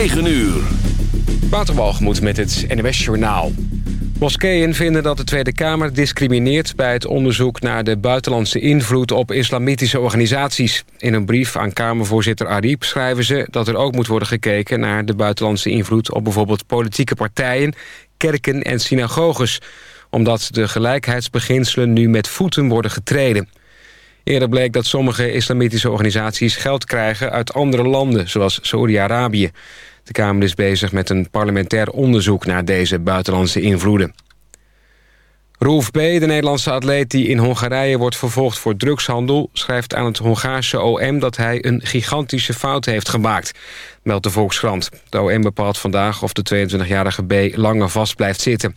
9 uur. Waterwalgemoed met het NWS Journaal. Moskeeën vinden dat de Tweede Kamer discrimineert... bij het onderzoek naar de buitenlandse invloed op islamitische organisaties. In een brief aan Kamervoorzitter Ariep schrijven ze... dat er ook moet worden gekeken naar de buitenlandse invloed... op bijvoorbeeld politieke partijen, kerken en synagoges... omdat de gelijkheidsbeginselen nu met voeten worden getreden. Eerder bleek dat sommige islamitische organisaties geld krijgen... uit andere landen, zoals Saoedi-Arabië. De Kamer is bezig met een parlementair onderzoek naar deze buitenlandse invloeden. Roelf B., de Nederlandse atleet die in Hongarije wordt vervolgd voor drugshandel... schrijft aan het Hongaarse OM dat hij een gigantische fout heeft gemaakt, meldt de Volkskrant. De OM bepaalt vandaag of de 22-jarige B. langer vast blijft zitten.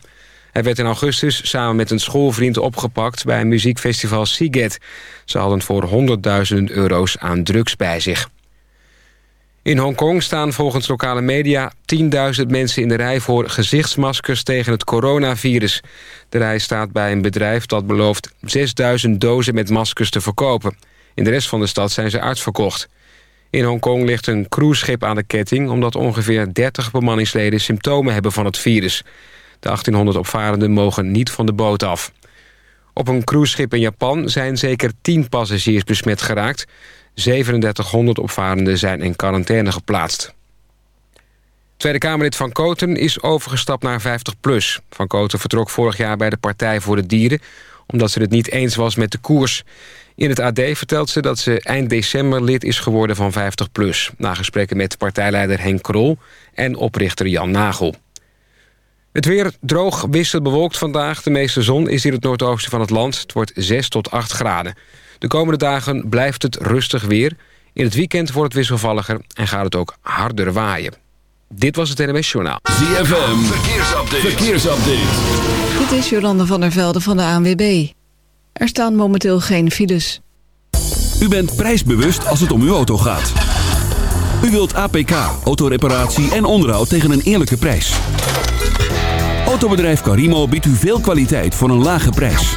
Hij werd in augustus samen met een schoolvriend opgepakt... bij een muziekfestival Siget. Ze hadden voor honderdduizenden euro's aan drugs bij zich. In Hongkong staan volgens lokale media 10.000 mensen in de rij... voor gezichtsmaskers tegen het coronavirus. De rij staat bij een bedrijf dat belooft 6.000 dozen met maskers te verkopen. In de rest van de stad zijn ze uitverkocht. In Hongkong ligt een cruiseschip aan de ketting... omdat ongeveer 30 bemanningsleden symptomen hebben van het virus. De 1800 opvarenden mogen niet van de boot af. Op een cruiseschip in Japan zijn zeker 10 passagiers besmet geraakt. 3700 opvarenden zijn in quarantaine geplaatst. Tweede Kamerlid Van Koten is overgestapt naar 50PLUS. Van Koten vertrok vorig jaar bij de Partij voor de Dieren... omdat ze het niet eens was met de koers. In het AD vertelt ze dat ze eind december lid is geworden van 50PLUS... na gesprekken met partijleider Henk Krol en oprichter Jan Nagel. Het weer droog, wisselend bewolkt vandaag. De meeste zon is in het noordoosten van het land. Het wordt 6 tot 8 graden. De komende dagen blijft het rustig weer. In het weekend wordt het wisselvalliger en gaat het ook harder waaien. Dit was het NMS Journaal. ZFM, verkeersupdate. verkeersupdate. Dit is Jolande van der Velde van de ANWB. Er staan momenteel geen files. U bent prijsbewust als het om uw auto gaat. U wilt APK, autoreparatie en onderhoud tegen een eerlijke prijs. Autobedrijf Carimo biedt u veel kwaliteit voor een lage prijs.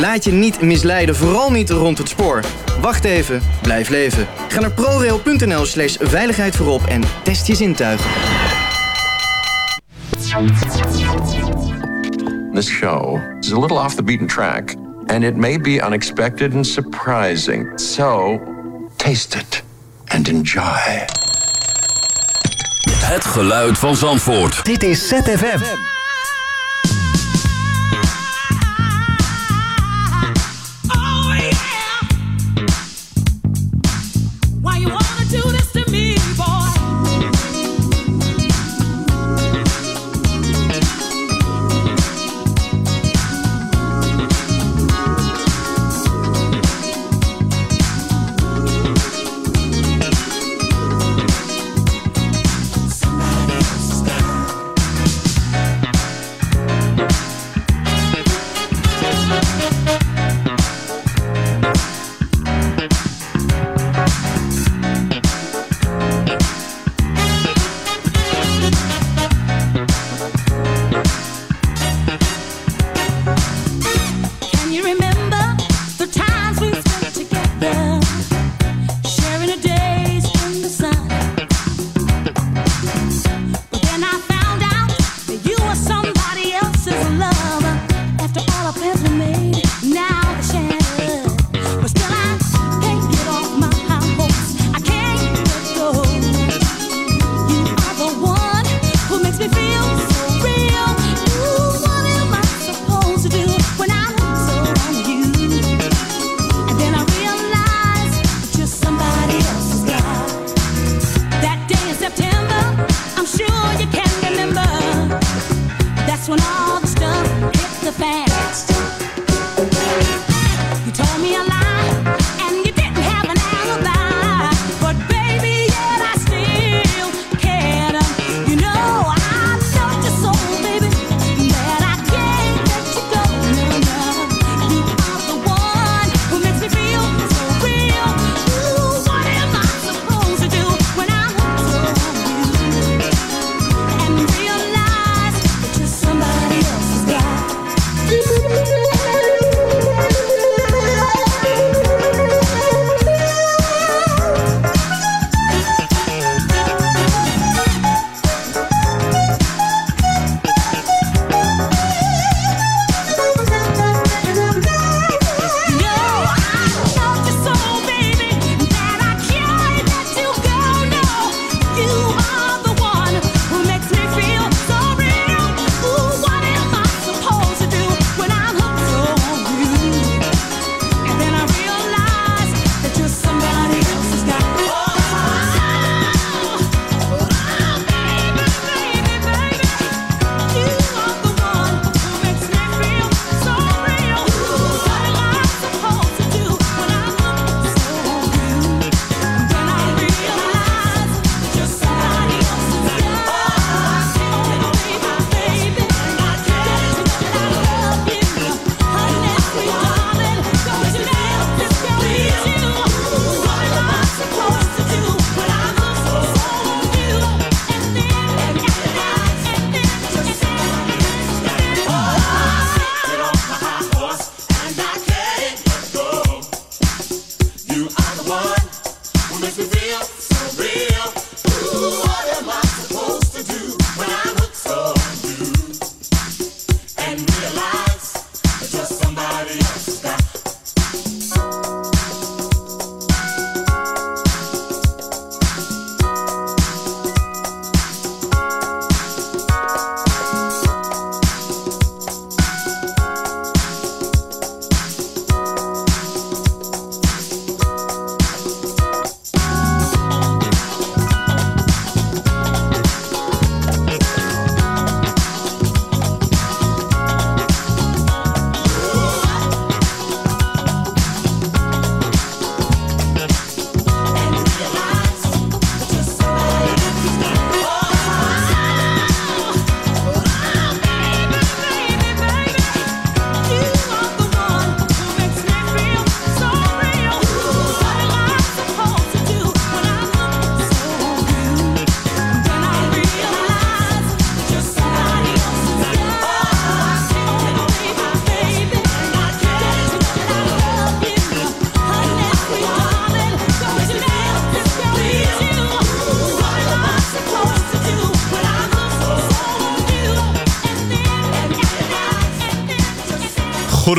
Laat je niet misleiden, vooral niet rond het spoor. Wacht even, blijf leven. Ga naar prorail.nl slash veiligheid voorop en test je zintuigen. This show is a little off the beaten track. And it may be unexpected and surprising. So, taste it and enjoy. Het geluid van Zandvoort. Dit is ZFM.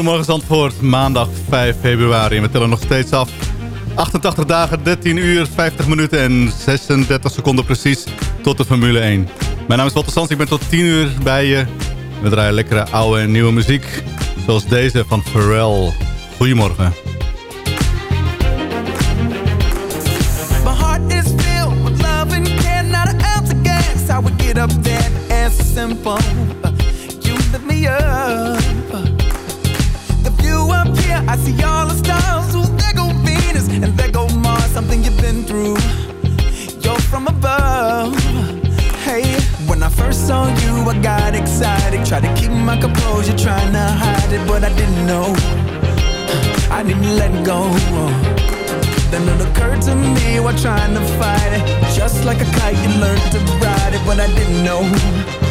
Goedemorgen Zandvoort, maandag 5 februari. We tellen nog steeds af. 88 dagen, 13 uur, 50 minuten en 36 seconden precies tot de Formule 1. Mijn naam is Walter Sands, ik ben tot 10 uur bij je. We draaien lekkere oude en nieuwe muziek. Zoals deze van Pharrell. Goedemorgen. My stars. Ooh, there go Venus, and there go Mars. Something you've been through. You're from above. Hey, when I first saw you, I got excited. Tried to keep my composure, trying to hide it, but I didn't know. I didn't let go. Then it occurred to me while trying to fight it. Just like a kite, you learned to ride it, but I didn't know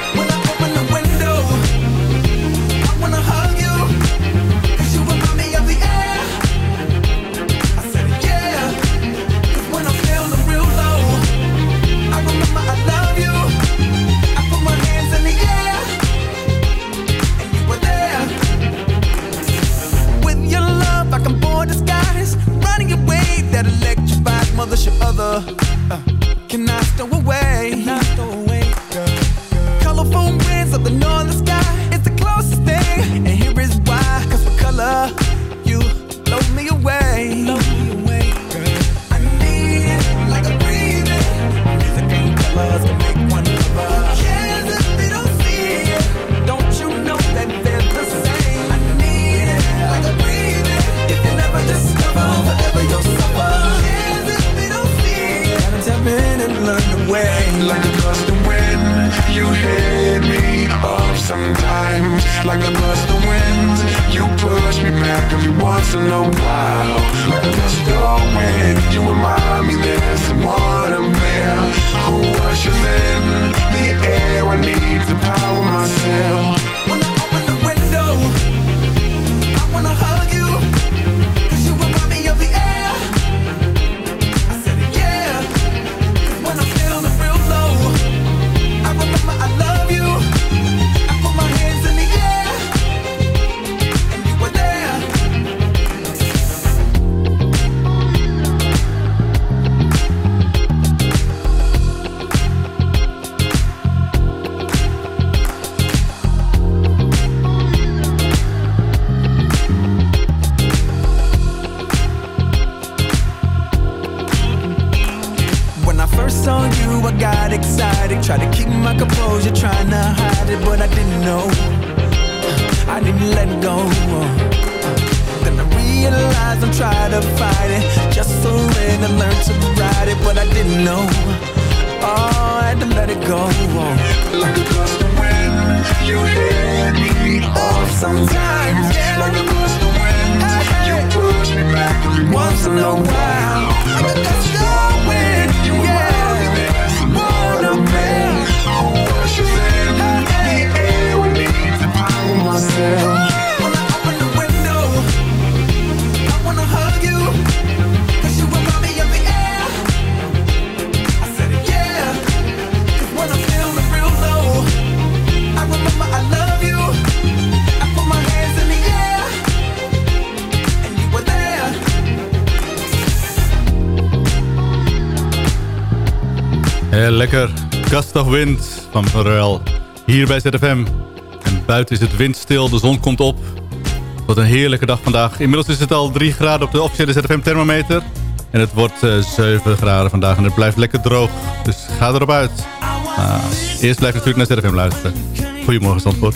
other, your other. lekker. Gust wind van Verruil. Hier bij ZFM. En buiten is het windstil, de zon komt op. Wat een heerlijke dag vandaag. Inmiddels is het al 3 graden op de officiële ZFM thermometer. En het wordt eh, 7 graden vandaag en het blijft lekker droog. Dus ga erop uit. Eerst blijf natuurlijk naar ZFM luisteren. Goedemorgen, Zandvoort.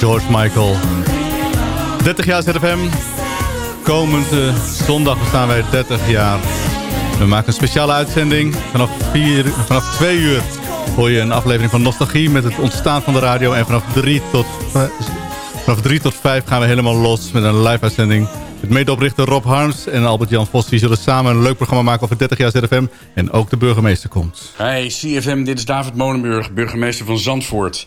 George Michael. 30 jaar ZFM. Komende zondag bestaan wij 30 jaar. We maken een speciale uitzending. Vanaf, 4, vanaf 2 uur hoor je een aflevering van Nostalgie... met het ontstaan van de radio. En vanaf 3 tot, vanaf 3 tot 5 gaan we helemaal los met een live uitzending. Het medeoprichter Rob Harms en Albert-Jan Vos... die zullen samen een leuk programma maken over 30 jaar ZFM. En ook de burgemeester komt. Hey CFM, dit is David Molenburg, burgemeester van Zandvoort.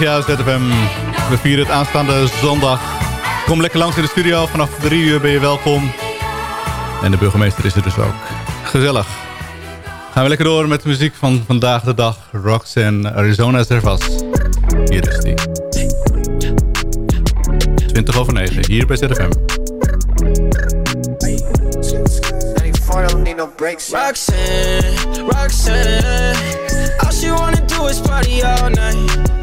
Jaar ZFM. We vieren het aanstaande zondag. Kom lekker langs in de studio. Vanaf 3 uur ben je welkom. En de burgemeester is er dus ook. Gezellig. Gaan we lekker door met de muziek van vandaag de dag. Roxanne Arizona Servas. Hier is die. 20 over 9. Hier bij ZFM. Roxanne, Roxanne, all she wanna do is party all night.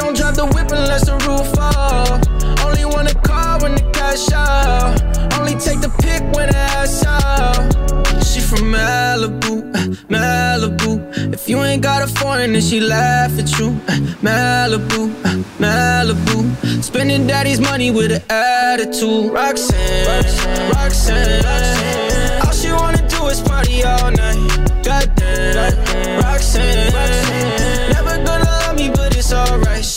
Don't drive the whip unless the roof fall. Only wanna call when the cash out. Only take the pick when the ass out. She from Malibu, Malibu. If you ain't got a foreign, then she laugh at you. Malibu, Malibu. Spending daddy's money with an attitude. Roxanne, Roxanne, Roxanne. All she wanna do is party all night. Goddamn, Roxanne. Never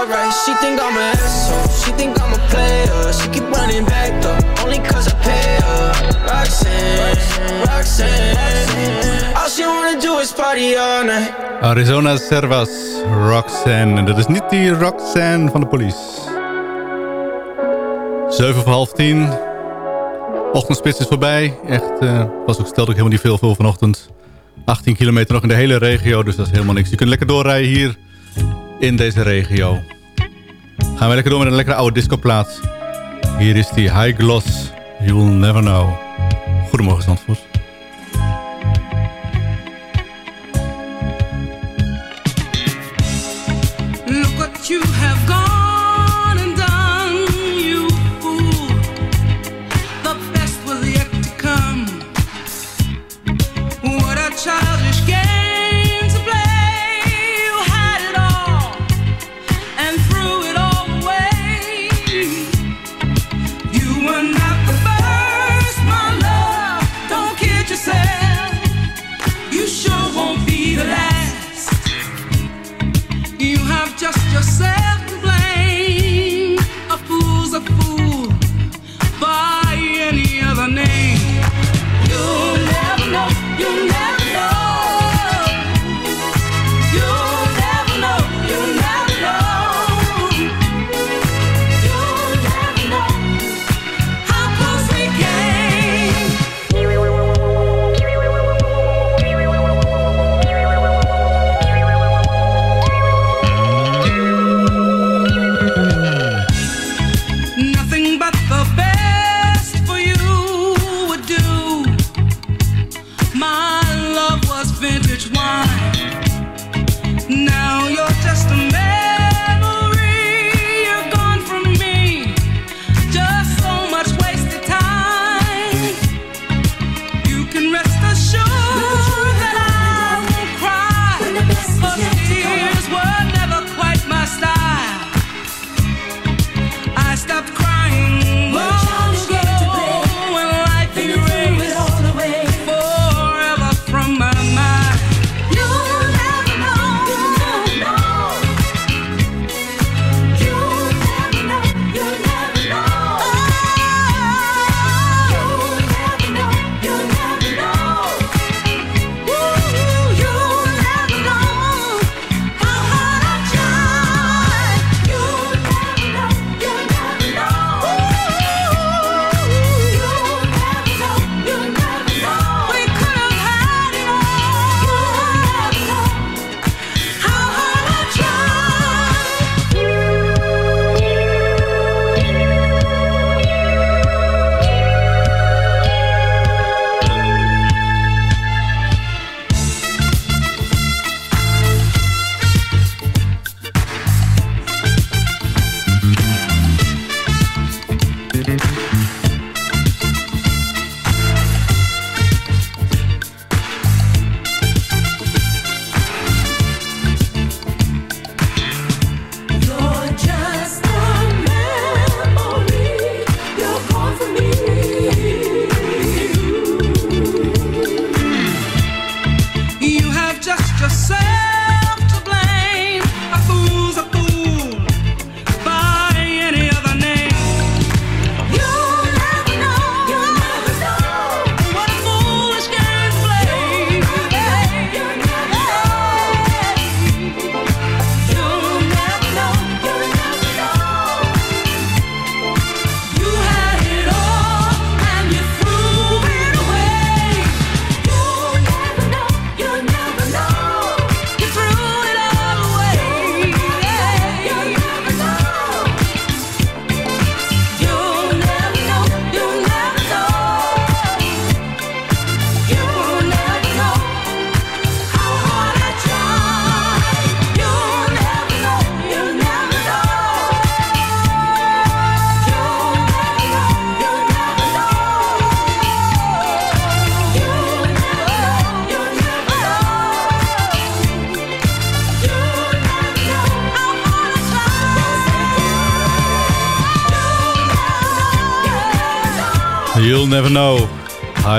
Alright. She think I'm an asshole. She think I'm a player. She keep running back though, only cause I pay her. Roxanne, Roxanne. All she wanna do is party all night. Arizona Servas, Roxanne. En dat is niet die Roxanne van de police. 7 voor half 10. Ochtendspits is voorbij. Echt, eh was ook stelde ook helemaal niet veel voor vanochtend. 18 kilometer nog in de hele regio, dus dat is helemaal niks. Je kunt lekker doorrijden hier in deze regio. Gaan we lekker door met een lekkere oude discoplaat. Hier is die High Gloss, You'll Never Know. Goedemorgen Zandvoort. Just yourself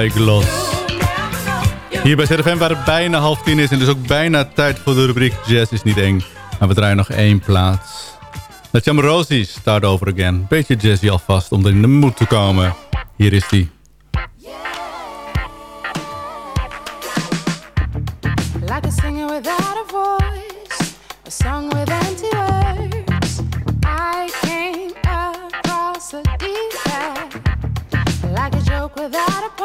High gloss. Hier bij ZFM waar het bijna half tien is. En dus ook bijna tijd voor de rubriek Jazz is niet eng. Maar we draaien nog één plaats. Dat Rosie Start Over Again. Beetje jazzy alvast om er in de moed te komen. Hier is die. Like a singer without a voice, a song with empty words. I came across a like a joke without a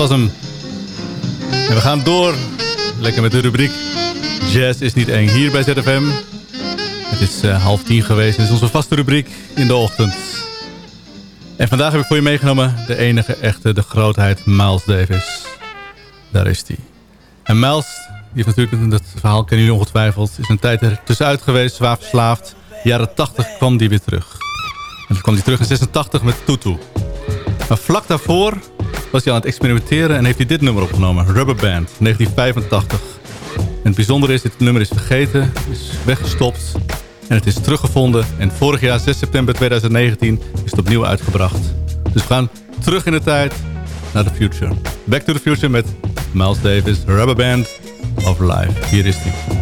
was hem. En we gaan door. Lekker met de rubriek Jazz is niet eng. Hier bij ZFM. Het is eh, half tien geweest. Dit is onze vaste rubriek in de ochtend. En vandaag heb ik voor je meegenomen de enige echte, de grootheid Miles Davis. Daar is hij. En Miles, die heeft natuurlijk, dat verhaal kennen jullie ongetwijfeld... is een tijd er tussenuit geweest, zwaar verslaafd. Jaren 80 kwam die weer terug. En toen kwam hij terug in 86 met Tutu. Maar vlak daarvoor was hij aan het experimenteren en heeft hij dit nummer opgenomen. Rubber Band, 1985. En het bijzondere is, dit nummer is vergeten, is weggestopt en het is teruggevonden. En vorig jaar, 6 september 2019, is het opnieuw uitgebracht. Dus we gaan terug in de tijd naar the future. Back to the future met Miles Davis, Rubber Band of Life. Hier is hij.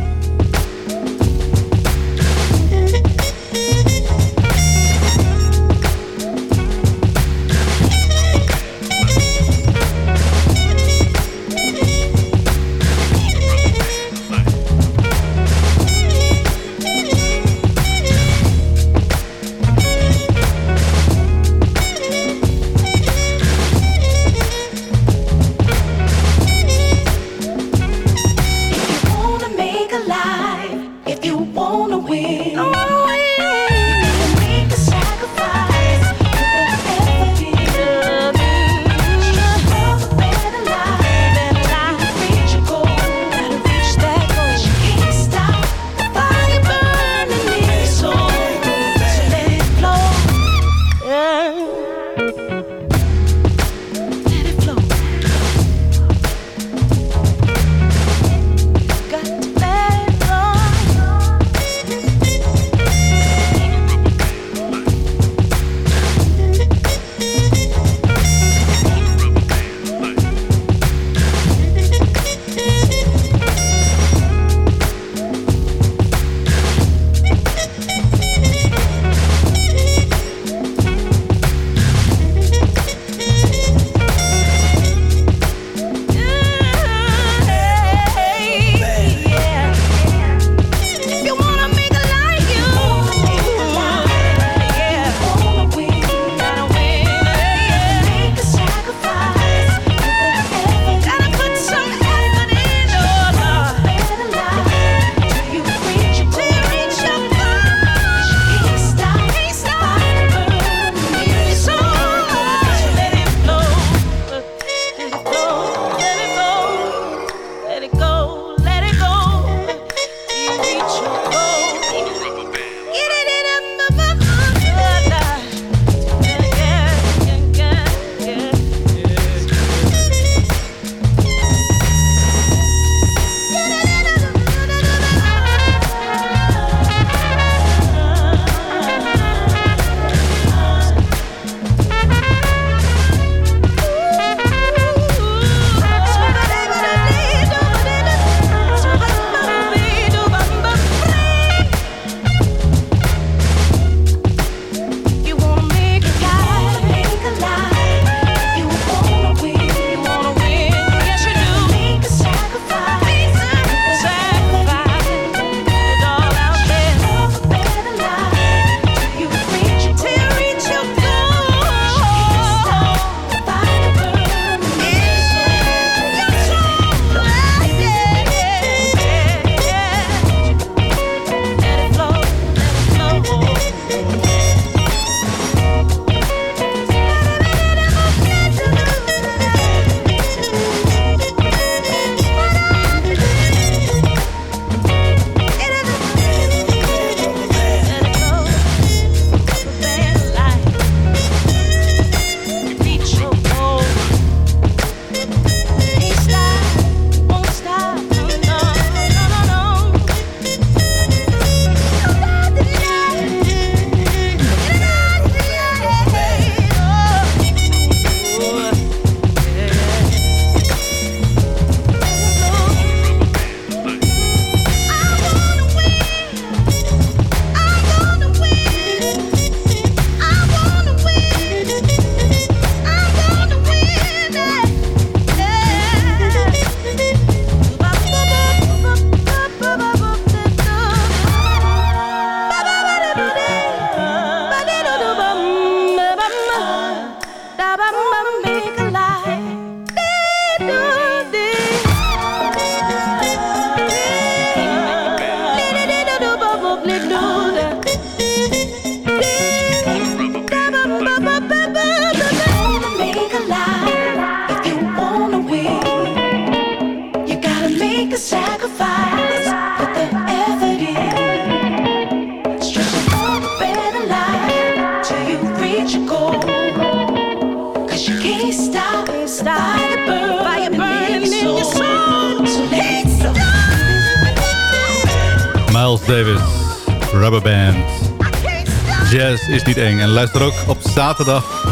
Zaterdag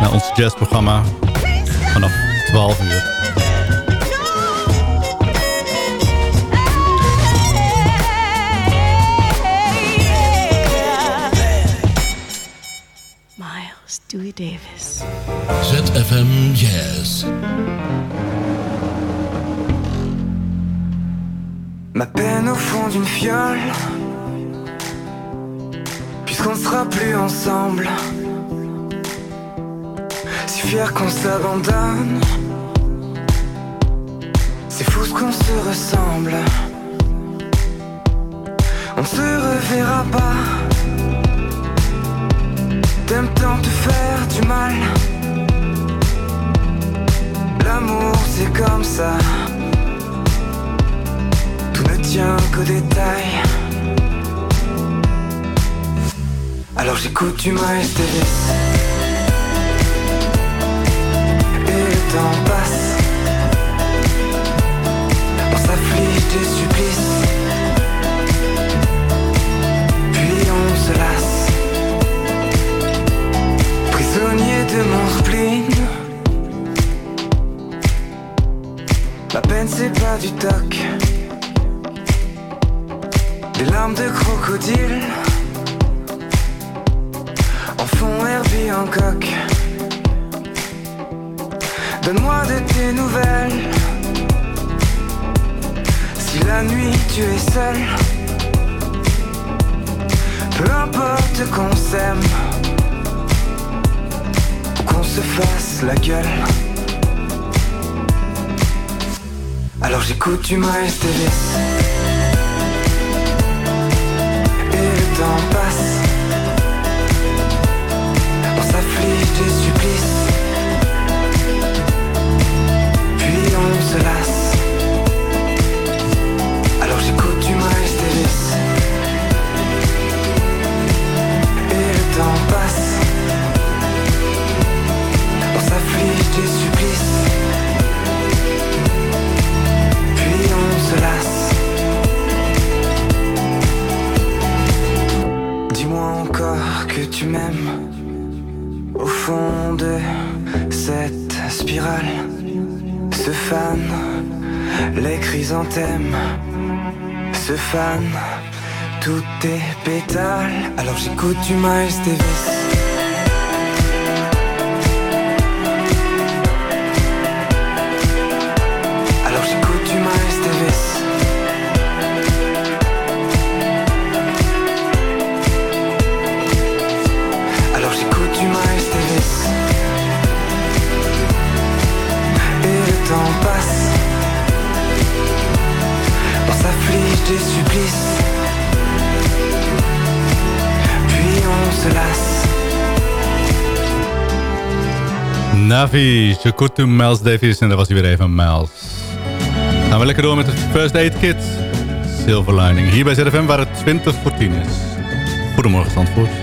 naar ons jazzprogramma vanaf 12 uur. Miles Dewey Davis. ZFM Jazz. Ma peine au fond d'une fiole Puisqu'on sera plus ensemble Fier qu'on s'abandonne. C'est fou ce qu'on se ressemble. On se reverra pas. T'aimes tant te faire du mal. L'amour c'est comme ça. Tout ne tient qu'aux détails. Alors j'écoute du Miles Davis. Temps passe. On s'afflige des supplices. Puis on se lasse. Prisonnier de mon spleen. La peine c'est pas du toc. Des larmes de crocodile En fond Herbie en coq Donne-moi de tes nouvelles. Si la nuit tu es seul Peu importe qu'on s'aime Qu'on se fasse la gueule. Alors j'écoute du Miles Davis Alors j'écoute du Miles Davis Navi, to Miles Davis. En dat was hij weer even, Miles. Gaan we lekker door met het First Aid Kit. Silver Lining. Hier bij ZFM waar het 20 voor 10 is. Goedemorgen, Zandvoort.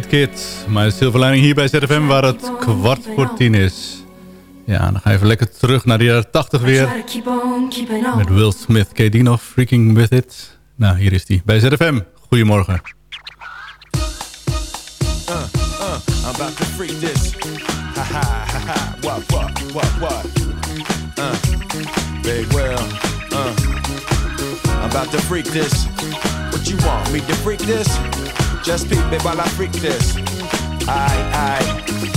Aid Kit. Maar zilverleiding hier bij ZFM waar het kwart voor tien is. Ja, dan ga je even lekker terug naar de jaren 80 weer. Met Will Smith, Kadino, Freaking With It. Nou, hier is hij bij ZFM. Goedemorgen. What you want me to freak this? Just peep it while I freak this. Aye, aye.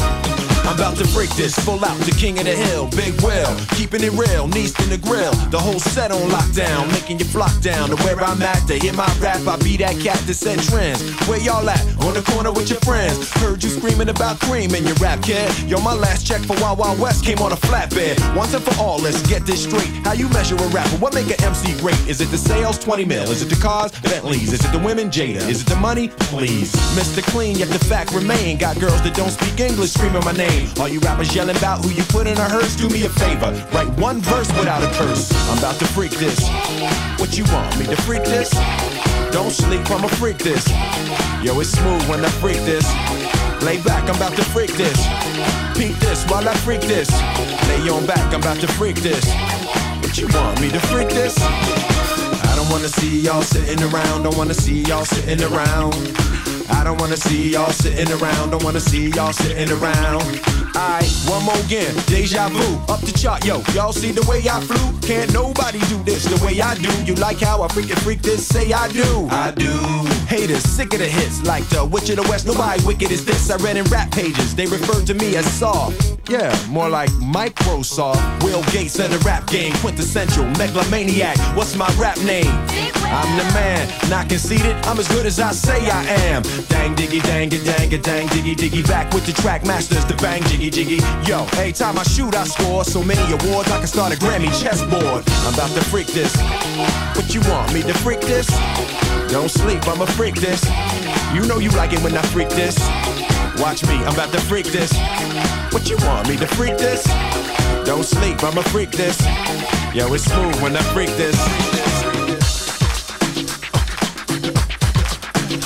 I'm about to break this, full out, the king of the hill, Big Will, keeping it real, knees in the grill, the whole set on lockdown, making you flock down to where I'm at to hear my rap. I be that cat that set trends. Where y'all at? On the corner with your friends. Heard you screaming about cream in your rap, kid. Yo, my last check for Wild Wild West came on a flatbed. Once and for all, let's get this straight. How you measure a rapper? What make an MC great? Is it the sales? 20 mil. Is it the cars? Bentleys. Is it the women? Jada. Is it the money? Please. Mr. Clean, yet the fact remain. Got girls that don't speak English screaming my name. All you rappers yelling about who you put in a hearse, do me a favor. Write one verse without a curse. I'm about to freak this. What you want me to freak this? Don't sleep, I'ma freak this. Yo, it's smooth when I freak this. Lay back, I'm about to freak this. Peek this while I freak this. Lay on back, I'm about to freak this. What you want me to freak this? I don't wanna see y'all sitting around. Don't wanna see y'all sitting around. I don't wanna see y'all sitting around. Don't wanna see y'all sitting around. Alright, one more again. Deja vu, up the chart, yo. Y'all see the way I flew? Can't nobody do this the way I do. You like how I freaking freak this? Say I do. I do. Haters sick of the hits like the Witch of the West. Nobody wicked as this. I read in rap pages. They referred to me as soft. Yeah, more like Microsoft. Will Gates of the rap game, quintessential megalomaniac. What's my rap name? I'm the man, not conceited. I'm as good as I say I am. Dang diggy, dang it, dang it, dang diggy, diggy. Back with the track masters, the bang jiggy, jiggy. Yo, every time I shoot, I score so many awards I can start a Grammy chessboard. I'm about to freak this. What you want me to freak this? Don't sleep, I'ma freak this. You know you like it when I freak this. Watch me, I'm about to freak this. What you want me to freak this? Don't sleep, I'ma freak this. Yo, it's smooth when I freak this.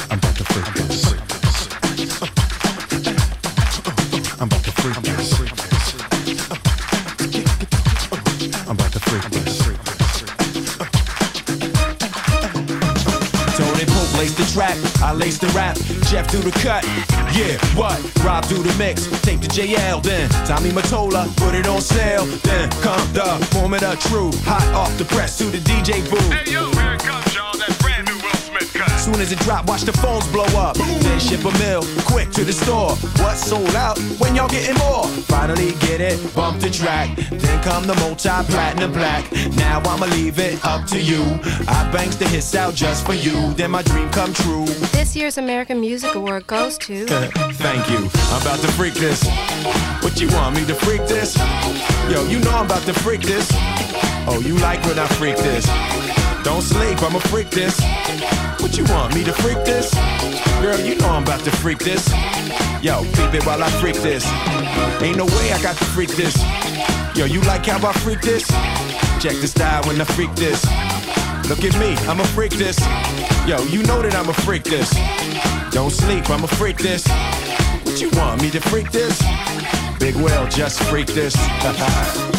I'm about to freak this. Lace the track, I lace the rap. Jeff do the cut, yeah, what? Rob do the mix, take the JL, then Tommy Matola, put it on sale. Then come the moment of true, hot off the press to the DJ booth. Hey yo, Soon as it drop, watch the phones blow up. Then ship a mill, quick to the store. What's sold out? When y'all getting more? Finally get it, bump the track. Then come the multi-platinum black. Now I'ma leave it up to you. I banks the hits out just for you. Then my dream come true. This year's American Music Award goes to. Thank you. I'm about to freak this. What you want me to freak this? Yo, you know I'm about to freak this. Oh, you like when I freak this? Don't sleep, I'ma freak this. What you want me to freak this? Girl, you know I'm about to freak this. Yo, peep it while I freak this. Ain't no way I got to freak this. Yo, you like how I freak this? Check the style when I freak this. Look at me, I'ma freak this. Yo, you know that I'ma freak this. Don't sleep, I'ma freak this. What you want me to freak this? Big Will, just freak this.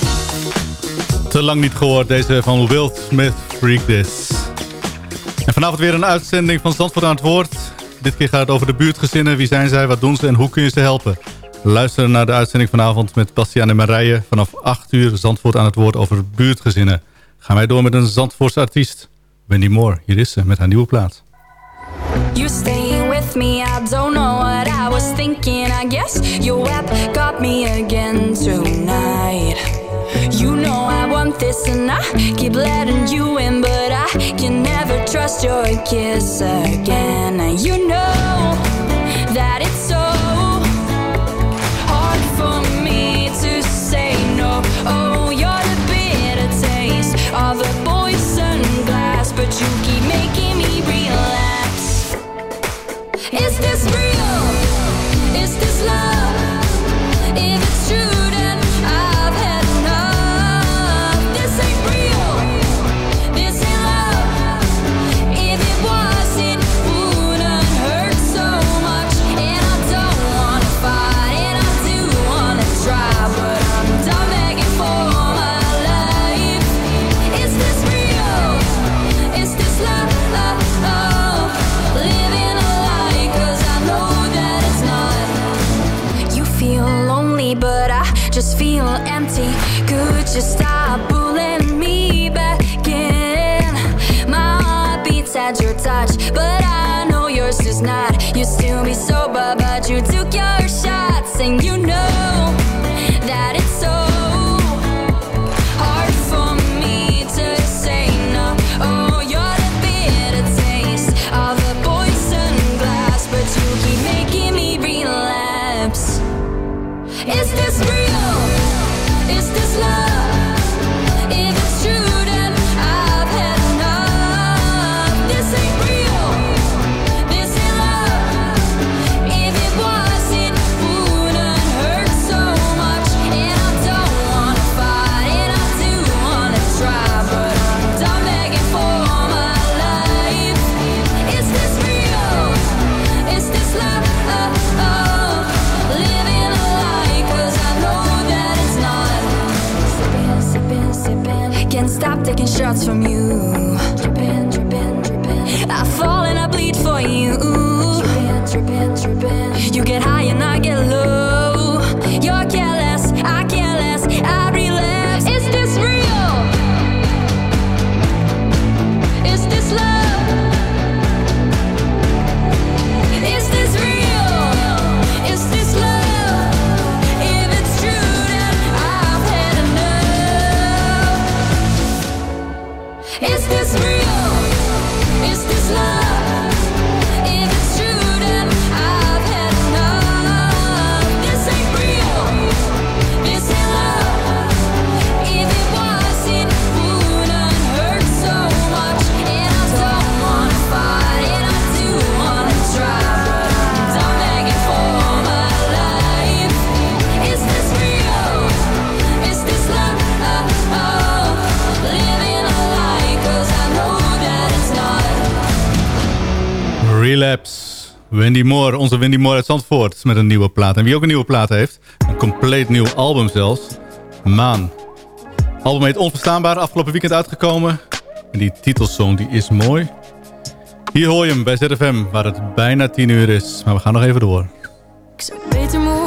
Te lang niet gehoord, deze van Will Smith, Freak This. En vanavond weer een uitzending van Zandvoort aan het Woord. Dit keer gaat het over de buurtgezinnen. Wie zijn zij, wat doen ze en hoe kun je ze helpen? Luister naar de uitzending vanavond met Bastiaan en Marije. Vanaf 8 uur Zandvoort aan het Woord over buurtgezinnen. Gaan wij door met een Zandvoortse artiest. Wendy Moore, hier is ze met haar nieuwe plaat. You staying with me, I don't know what I was thinking. I guess your web got me again tonight. This and I keep letting you in, but I can never trust your kiss again. You know I fall and I bleed for you. Dripping, dripping, dripping. Wendy Moore, onze Wendy Moore uit Zandvoort met een nieuwe plaat. En wie ook een nieuwe plaat heeft, een compleet nieuw album zelfs, Maan. Album heet Onverstaanbaar, afgelopen weekend uitgekomen. En die titelsong die is mooi. Hier hoor je hem bij ZFM, waar het bijna 10 uur is. Maar we gaan nog even door. Ik zou beter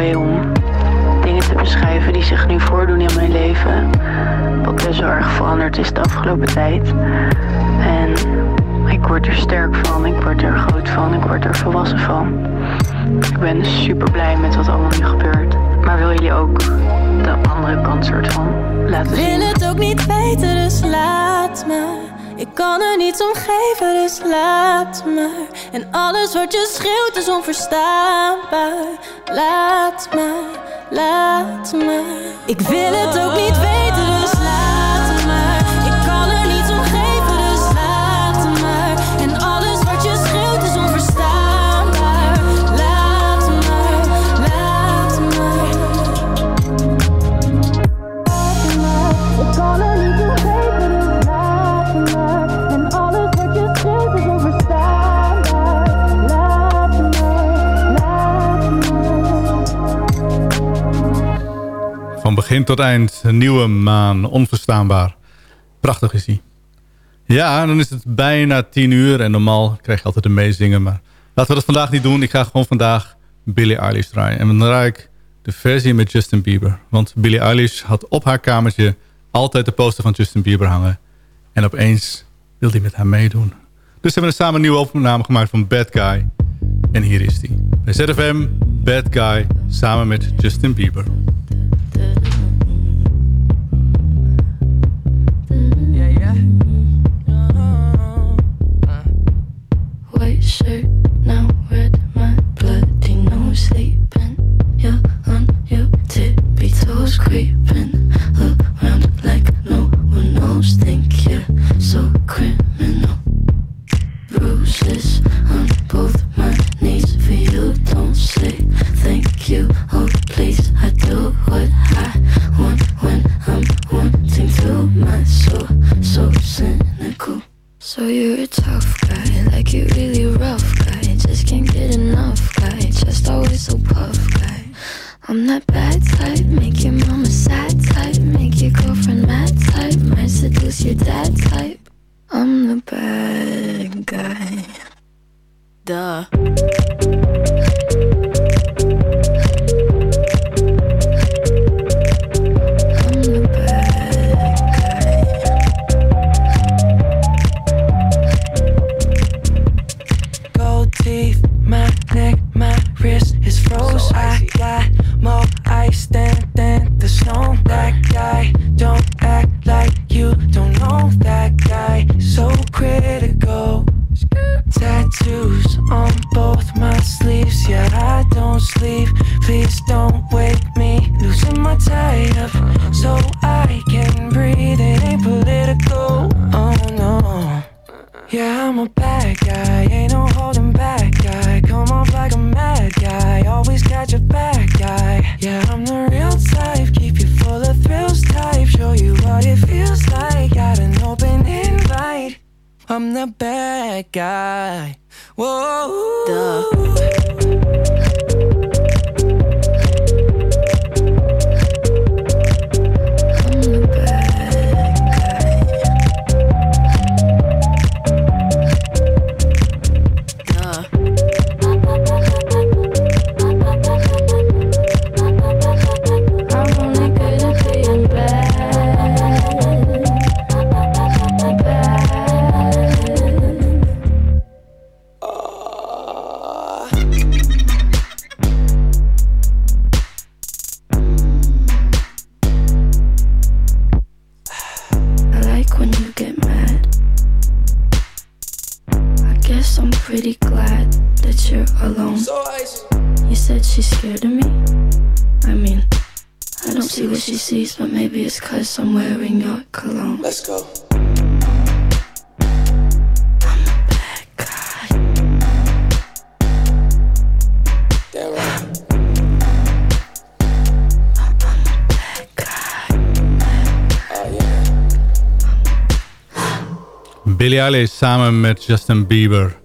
mooi om dingen te beschrijven die zich nu voordoen in mijn leven. Wat best wel erg veranderd is de afgelopen tijd. En ik word er sterk van, ik word er groot van, ik word er volwassen van. Ik ben super blij met wat allemaal nu gebeurt. Maar wil jullie ook de andere kant soort van laten Ik zien? wil het ook niet weten, dus laat maar. Ik kan er niets om geven, dus laat maar. En alles wat je schreeuwt is onverstaanbaar. Laat maar, laat maar. Ik wil het ook niet weten, tot eind. Nieuwe maan, onverstaanbaar. Prachtig is hij. Ja, dan is het bijna tien uur. En normaal krijg je altijd een meezingen. Maar laten we dat vandaag niet doen. Ik ga gewoon vandaag Billie Eilish draaien. En dan draai ik de versie met Justin Bieber. Want Billie Eilish had op haar kamertje altijd de poster van Justin Bieber hangen. En opeens wil hij met haar meedoen. Dus hebben samen een nieuwe opname gemaakt van Bad Guy. En hier is die. Bij ZFM, Bad Guy, samen met Justin Bieber. So criminal. Bruces on both my needs for you're a tough guy, like you're really rough guy. Just can't get enough just always so puff guy. I'm that bad type, make your mama sad type, make your girlfriend mad type, might seduce your dad type. I'm the bad guy. Duh. Billie Eilish samen met Justin Bieber.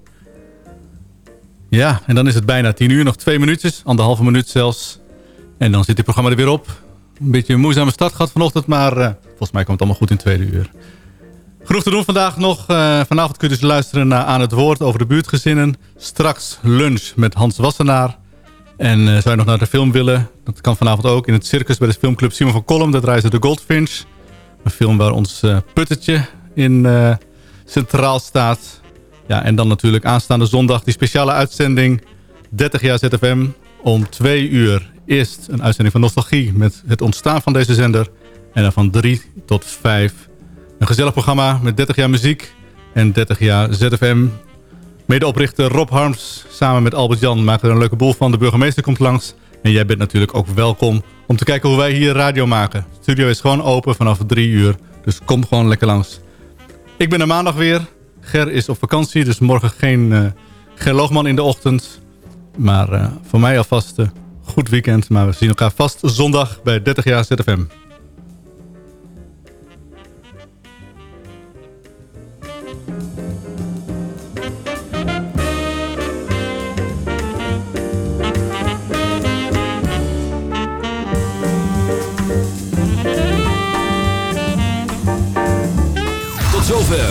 Ja, en dan is het bijna tien uur. Nog twee minuutjes, anderhalve minuut zelfs. En dan zit dit programma er weer op. Een beetje een moeizame start gehad vanochtend, maar eh, volgens mij komt het allemaal goed in het tweede uur. Genoeg te doen vandaag nog. Eh, vanavond kun je dus luisteren naar Aan het Woord over de buurtgezinnen. Straks lunch met Hans Wassenaar. En eh, zou je nog naar de film willen? Dat kan vanavond ook in het circus bij de filmclub Simon van Kolm. Dat reizen de Goldfinch. Een film waar ons puttetje in centraal staat. Ja, en dan natuurlijk aanstaande zondag die speciale uitzending 30 jaar ZFM. Om twee uur eerst een uitzending van Nostalgie met het ontstaan van deze zender. En dan van 3 tot 5 een gezellig programma met 30 jaar muziek en 30 jaar ZFM. Medeoprichter Rob Harms samen met Albert Jan maken er een leuke boel van. De burgemeester komt langs. En jij bent natuurlijk ook welkom om te kijken hoe wij hier radio maken. Studio is gewoon open vanaf 3 uur. Dus kom gewoon lekker langs. Ik ben er maandag weer. Ger is op vakantie, dus morgen geen uh, Ger Loogman in de ochtend. Maar uh, voor mij alvast uh, goed weekend. Maar we zien elkaar vast zondag bij 30 jaar ZFM.